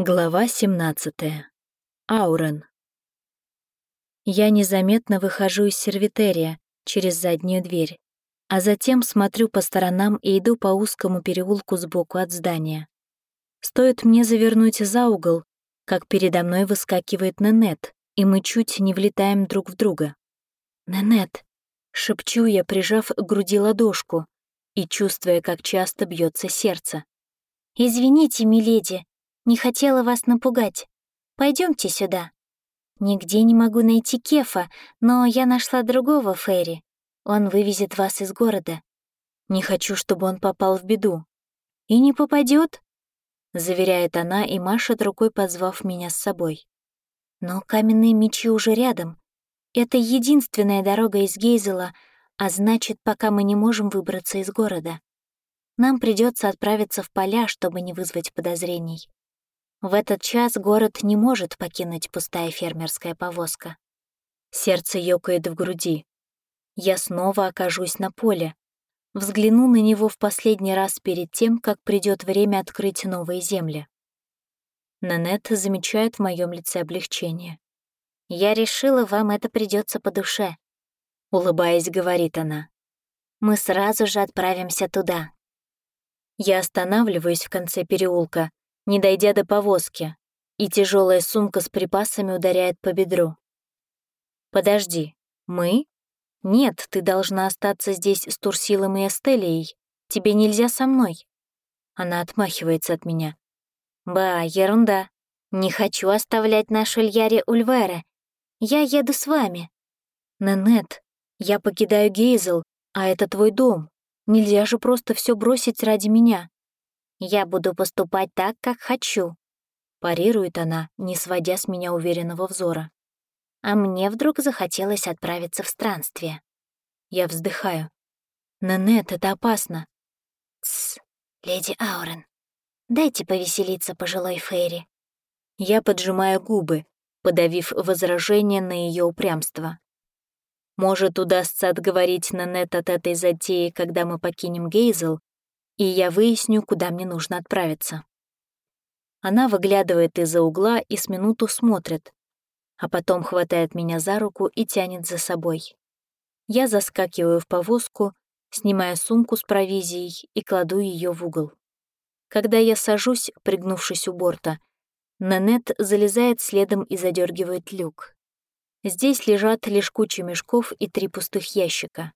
Глава 17. Аурен. Я незаметно выхожу из сервитерия через заднюю дверь, а затем смотрю по сторонам и иду по узкому переулку сбоку от здания. Стоит мне завернуть за угол, как передо мной выскакивает Ненет, и мы чуть не влетаем друг в друга. «Ненет!» — шепчу я, прижав к груди ладошку и чувствуя, как часто бьется сердце. «Извините, миледи, не хотела вас напугать. Пойдемте сюда. Нигде не могу найти Кефа, но я нашла другого Ферри. Он вывезет вас из города. Не хочу, чтобы он попал в беду. И не попадет, заверяет она и машет рукой, позвав меня с собой. Но каменные мечи уже рядом. Это единственная дорога из Гейзела, а значит, пока мы не можем выбраться из города. Нам придется отправиться в поля, чтобы не вызвать подозрений. В этот час город не может покинуть пустая фермерская повозка. Сердце ёкает в груди. Я снова окажусь на поле. Взгляну на него в последний раз перед тем, как придет время открыть новые земли. Нанет замечает в моем лице облегчение. «Я решила, вам это придется по душе», — улыбаясь, говорит она. «Мы сразу же отправимся туда». Я останавливаюсь в конце переулка, не дойдя до повозки, и тяжелая сумка с припасами ударяет по бедру. «Подожди, мы? Нет, ты должна остаться здесь с Турсилом и Эстелией. Тебе нельзя со мной». Она отмахивается от меня. «Ба, ерунда. Не хочу оставлять нашу Ильяре Ульвера. Я еду с вами». «Нанет, я покидаю Гейзел, а это твой дом. Нельзя же просто все бросить ради меня». Я буду поступать так, как хочу», — парирует она, не сводя с меня уверенного взора. А мне вдруг захотелось отправиться в странствие. Я вздыхаю. «Нанет, это опасно». «Тсс, леди Аурен, дайте повеселиться пожилой Фейри». Я поджимаю губы, подавив возражение на ее упрямство. Может, удастся отговорить Нанет от этой затеи, когда мы покинем Гейзел, и я выясню, куда мне нужно отправиться. Она выглядывает из-за угла и с минуту смотрит, а потом хватает меня за руку и тянет за собой. Я заскакиваю в повозку, снимаю сумку с провизией и кладу ее в угол. Когда я сажусь, пригнувшись у борта, Нанет залезает следом и задергивает люк. Здесь лежат лишь куча мешков и три пустых ящика.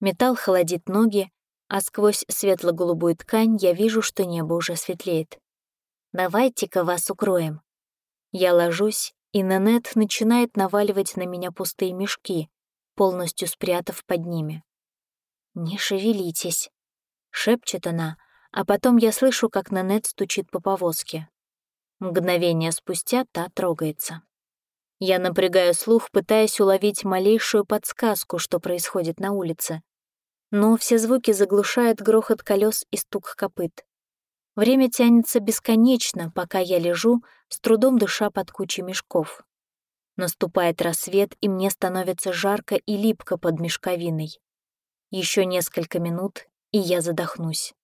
Металл холодит ноги, а сквозь светло-голубую ткань я вижу, что небо уже светлеет. «Давайте-ка вас укроем». Я ложусь, и Нанет начинает наваливать на меня пустые мешки, полностью спрятав под ними. «Не шевелитесь», — шепчет она, а потом я слышу, как Нанет стучит по повозке. Мгновение спустя та трогается. Я напрягаю слух, пытаясь уловить малейшую подсказку, что происходит на улице но все звуки заглушает грохот колес и стук копыт. Время тянется бесконечно, пока я лежу, с трудом дыша под кучей мешков. Наступает рассвет, и мне становится жарко и липко под мешковиной. Еще несколько минут, и я задохнусь.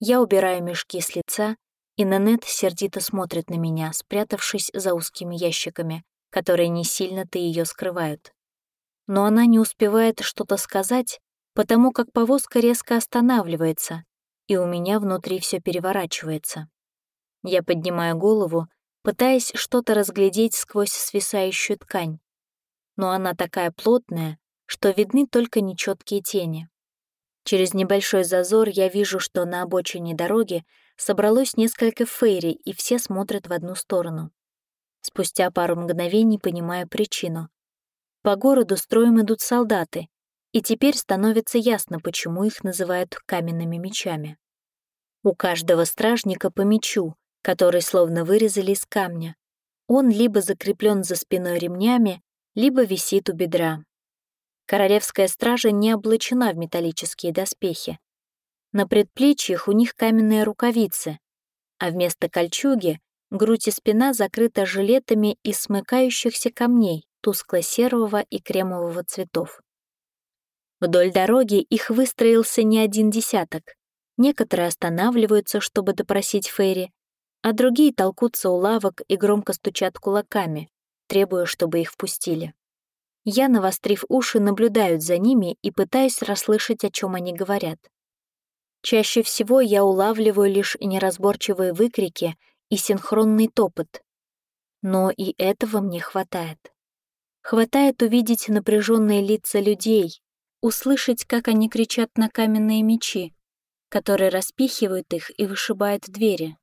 Я убираю мешки с лица, и Нанет сердито смотрит на меня, спрятавшись за узкими ящиками, которые не сильно-то ее скрывают. Но она не успевает что-то сказать, потому как повозка резко останавливается, и у меня внутри все переворачивается. Я поднимаю голову, пытаясь что-то разглядеть сквозь свисающую ткань. Но она такая плотная, что видны только нечеткие тени. Через небольшой зазор я вижу, что на обочине дороги собралось несколько фейри, и все смотрят в одну сторону. Спустя пару мгновений понимаю причину. По городу строем идут солдаты, и теперь становится ясно, почему их называют каменными мечами. У каждого стражника по мечу, который словно вырезали из камня. Он либо закреплен за спиной ремнями, либо висит у бедра. Королевская стража не облачена в металлические доспехи. На предплечьях у них каменные рукавицы, а вместо кольчуги грудь и спина закрыта жилетами из смыкающихся камней тускло-серого и кремового цветов. Вдоль дороги их выстроился не один десяток. Некоторые останавливаются, чтобы допросить Ферри, а другие толкутся у лавок и громко стучат кулаками, требуя, чтобы их впустили. Я, навострив уши, наблюдаю за ними и пытаюсь расслышать, о чем они говорят. Чаще всего я улавливаю лишь неразборчивые выкрики и синхронный топот. Но и этого мне хватает. Хватает увидеть напряженные лица людей, услышать, как они кричат на каменные мечи, которые распихивают их и вышибают двери.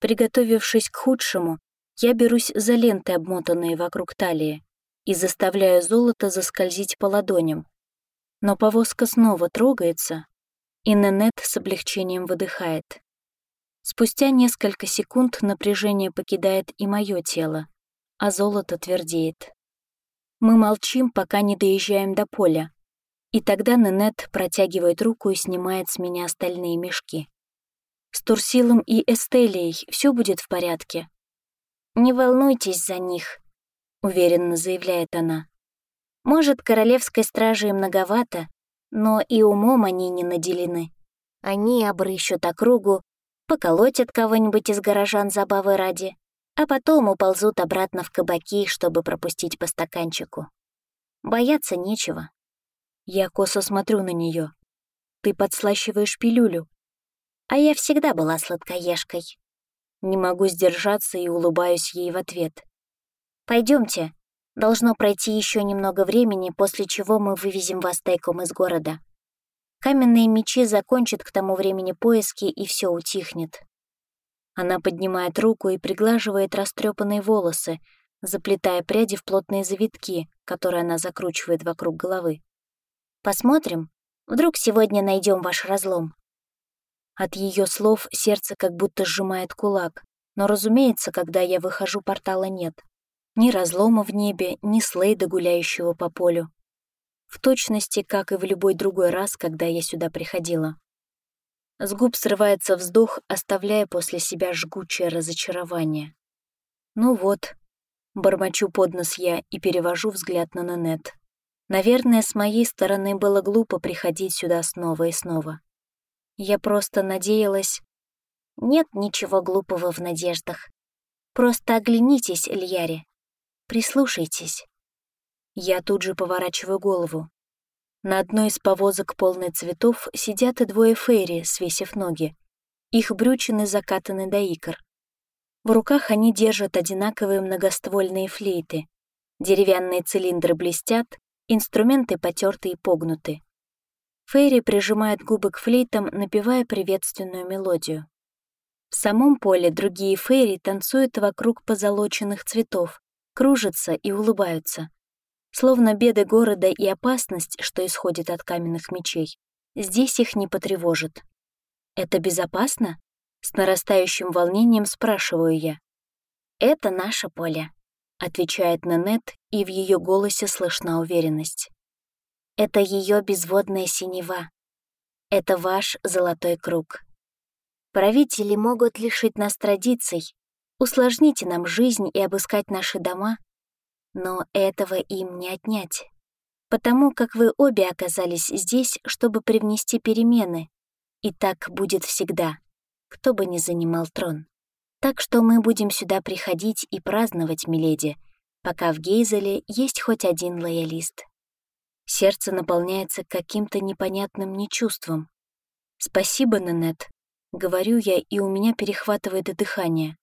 Приготовившись к худшему, я берусь за ленты, обмотанные вокруг талии, и заставляю золото заскользить по ладоням. Но повозка снова трогается, и Ненет с облегчением выдыхает. Спустя несколько секунд напряжение покидает и мое тело, а золото твердеет. Мы молчим, пока не доезжаем до поля, и тогда Ненет протягивает руку и снимает с меня остальные мешки. С Турсилом и Эстелией все будет в порядке. «Не волнуйтесь за них», — уверенно заявляет она. «Может, королевской стражи и многовато, но и умом они не наделены. Они обрыщут округу, поколотят кого-нибудь из горожан забавы ради, а потом уползут обратно в кабаки, чтобы пропустить по стаканчику. Бояться нечего. Я косо смотрю на нее. Ты подслащиваешь пилюлю. А я всегда была сладкоежкой. Не могу сдержаться и улыбаюсь ей в ответ. Пойдемте. Должно пройти еще немного времени, после чего мы вывезем вас тайком из города. Каменные мечи закончат к тому времени поиски, и все утихнет. Она поднимает руку и приглаживает растрепанные волосы, заплетая пряди в плотные завитки, которые она закручивает вокруг головы. Посмотрим. Вдруг сегодня найдем ваш разлом. От ее слов сердце как будто сжимает кулак, но, разумеется, когда я выхожу, портала нет. Ни разлома в небе, ни слейда, гуляющего по полю. В точности, как и в любой другой раз, когда я сюда приходила. С губ срывается вздох, оставляя после себя жгучее разочарование. Ну вот, бормочу под нос я и перевожу взгляд на Нанет. Наверное, с моей стороны было глупо приходить сюда снова и снова. Я просто надеялась... Нет ничего глупого в надеждах. Просто оглянитесь, Ильяре. Прислушайтесь. Я тут же поворачиваю голову. На одной из повозок полной цветов сидят и двое фейри, свесив ноги. Их брючины закатаны до икр. В руках они держат одинаковые многоствольные флейты. Деревянные цилиндры блестят, Инструменты потерты и погнуты. Фейри прижимает губы к флейтам, напевая приветственную мелодию. В самом поле другие фейри танцуют вокруг позолоченных цветов, кружатся и улыбаются. Словно беды города и опасность, что исходит от каменных мечей, здесь их не потревожит. «Это безопасно?» С нарастающим волнением спрашиваю я. «Это наше поле», — отвечает Нанет, и в ее голосе слышна уверенность. «Это ее безводная синева. Это ваш золотой круг. Правители могут лишить нас традиций, усложнить нам жизнь и обыскать наши дома, но этого им не отнять, потому как вы обе оказались здесь, чтобы привнести перемены, и так будет всегда, кто бы ни занимал трон. Так что мы будем сюда приходить и праздновать, миледи, пока в Гейзеле есть хоть один лоялист. Сердце наполняется каким-то непонятным нечувством. «Спасибо, Нанет», — говорю я, и у меня перехватывает дыхание.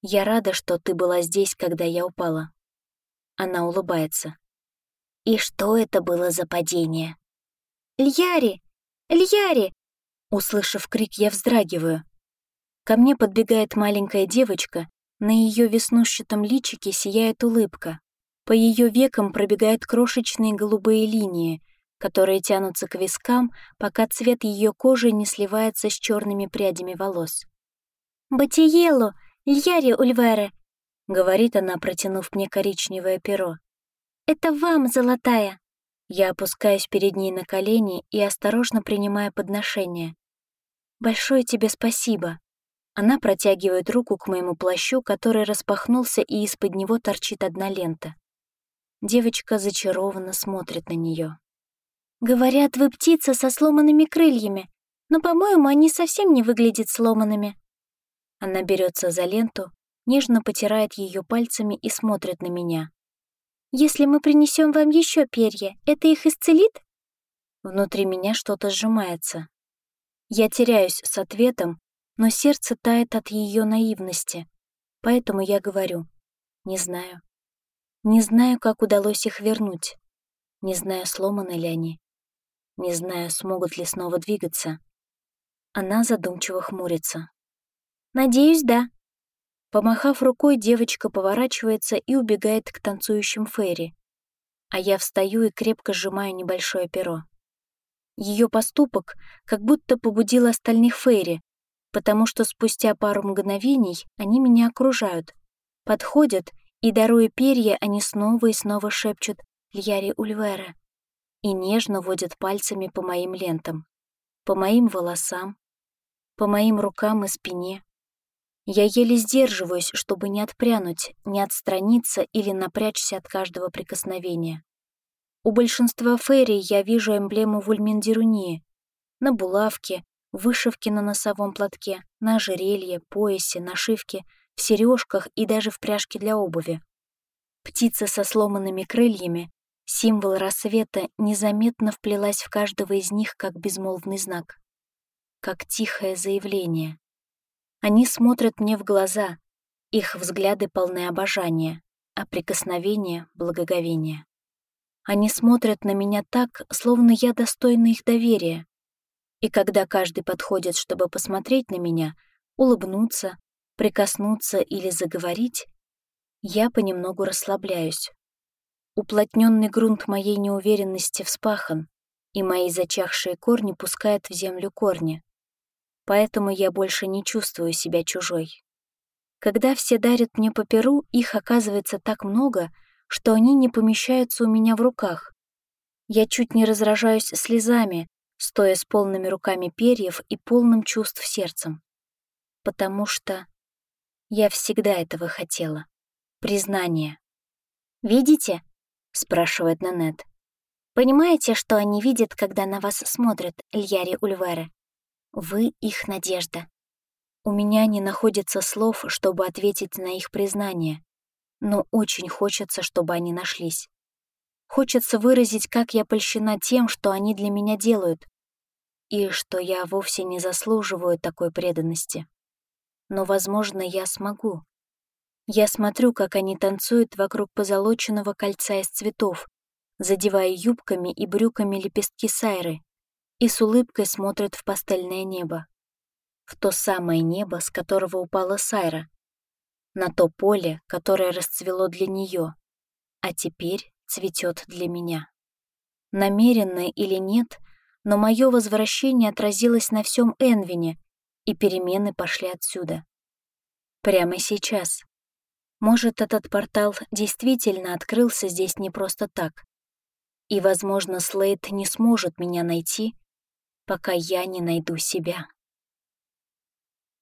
«Я рада, что ты была здесь, когда я упала». Она улыбается. «И что это было за падение?» «Льяри! Льяри!» Услышав крик, я вздрагиваю. Ко мне подбегает маленькая девочка, на ее веснушчатом личике сияет улыбка. По ее векам пробегают крошечные голубые линии, которые тянутся к вискам, пока цвет ее кожи не сливается с черными прядями волос. «Батиелу, Льяри Ульвере!» — говорит она, протянув мне коричневое перо. «Это вам, золотая!» Я опускаюсь перед ней на колени и осторожно принимаю подношение. «Большое тебе спасибо!» Она протягивает руку к моему плащу, который распахнулся, и из-под него торчит одна лента. Девочка зачарованно смотрит на нее. «Говорят, вы птица со сломанными крыльями, но, по-моему, они совсем не выглядят сломанными». Она берется за ленту, нежно потирает ее пальцами и смотрит на меня. «Если мы принесем вам еще перья, это их исцелит?» Внутри меня что-то сжимается. Я теряюсь с ответом, но сердце тает от ее наивности, поэтому я говорю «не знаю». Не знаю, как удалось их вернуть. Не знаю, сломаны ли они. Не знаю, смогут ли снова двигаться. Она задумчиво хмурится. «Надеюсь, да». Помахав рукой, девочка поворачивается и убегает к танцующим Ферри, а я встаю и крепко сжимаю небольшое перо. Ее поступок как будто побудил остальных Фейри, потому что спустя пару мгновений они меня окружают, подходят, и, даруя перья, они снова и снова шепчут «Льяри Ульвера» и нежно водят пальцами по моим лентам, по моим волосам, по моим рукам и спине. Я еле сдерживаюсь, чтобы не отпрянуть, не отстраниться или напрячься от каждого прикосновения. У большинства фейри я вижу эмблему Вульминдирунии. На булавке, вышивке на носовом платке, на ожерелье, поясе, нашивке, в сережках и даже в пряжке для обуви. Птица со сломанными крыльями, символ рассвета, незаметно вплелась в каждого из них как безмолвный знак как тихое заявление. Они смотрят мне в глаза, их взгляды полны обожания, а прикосновения — благоговения. Они смотрят на меня так, словно я достойна их доверия. И когда каждый подходит, чтобы посмотреть на меня, улыбнуться, прикоснуться или заговорить, я понемногу расслабляюсь. Уплотненный грунт моей неуверенности вспахан, и мои зачахшие корни пускают в землю корни поэтому я больше не чувствую себя чужой. Когда все дарят мне по перу, их оказывается так много, что они не помещаются у меня в руках. Я чуть не разражаюсь слезами, стоя с полными руками перьев и полным чувств сердцем. Потому что я всегда этого хотела. Признание. «Видите?» — спрашивает Нанет. «Понимаете, что они видят, когда на вас смотрят, Льяри Ульвера? Вы их надежда. У меня не находится слов, чтобы ответить на их признание, но очень хочется, чтобы они нашлись. Хочется выразить, как я польщена тем, что они для меня делают, и что я вовсе не заслуживаю такой преданности. Но, возможно, я смогу. Я смотрю, как они танцуют вокруг позолоченного кольца из цветов, задевая юбками и брюками лепестки сайры, и с улыбкой смотрит в пастельное небо. В то самое небо, с которого упала Сайра. На то поле, которое расцвело для нее, а теперь цветет для меня. Намеренно или нет, но мое возвращение отразилось на всем Энвине, и перемены пошли отсюда. Прямо сейчас. Может, этот портал действительно открылся здесь не просто так. И, возможно, Слейд не сможет меня найти, пока я не найду себя.